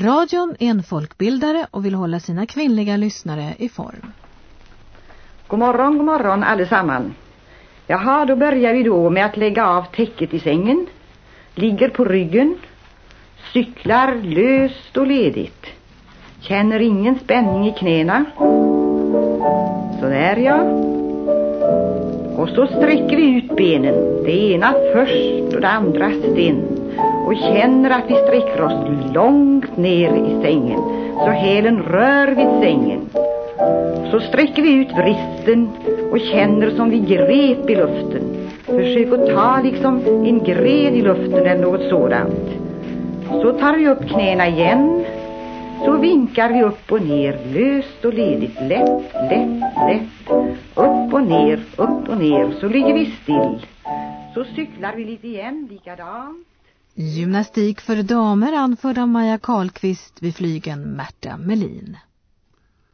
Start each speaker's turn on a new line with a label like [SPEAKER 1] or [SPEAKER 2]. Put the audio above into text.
[SPEAKER 1] Radion är en folkbildare och vill hålla sina kvinnliga lyssnare i form.
[SPEAKER 2] God morgon, god morgon allesamman. Jaha, då börjar vi då med att lägga av täcket i sängen. Ligger på ryggen. Cyklar löst och ledigt. Känner ingen spänning i knäna. Så där ja. Och så sträcker vi ut benen. Det ena först och det andra stint. Och känner att vi sträcker oss långt ner i sängen. Så hälen rör vid sängen. Så sträcker vi ut vristen och känner som vi grep i luften. Försök att ta liksom en gren i luften eller något sådant. Så tar vi upp knäna igen. Så vinkar vi upp och ner, löst och ledigt, lätt, lätt, lätt. Upp och ner, upp och ner, så ligger vi still. Så cyklar vi lite igen, likadant.
[SPEAKER 1] Gymnastik för damer anförd av Maja Karlqvist vid flygen Märta Melin.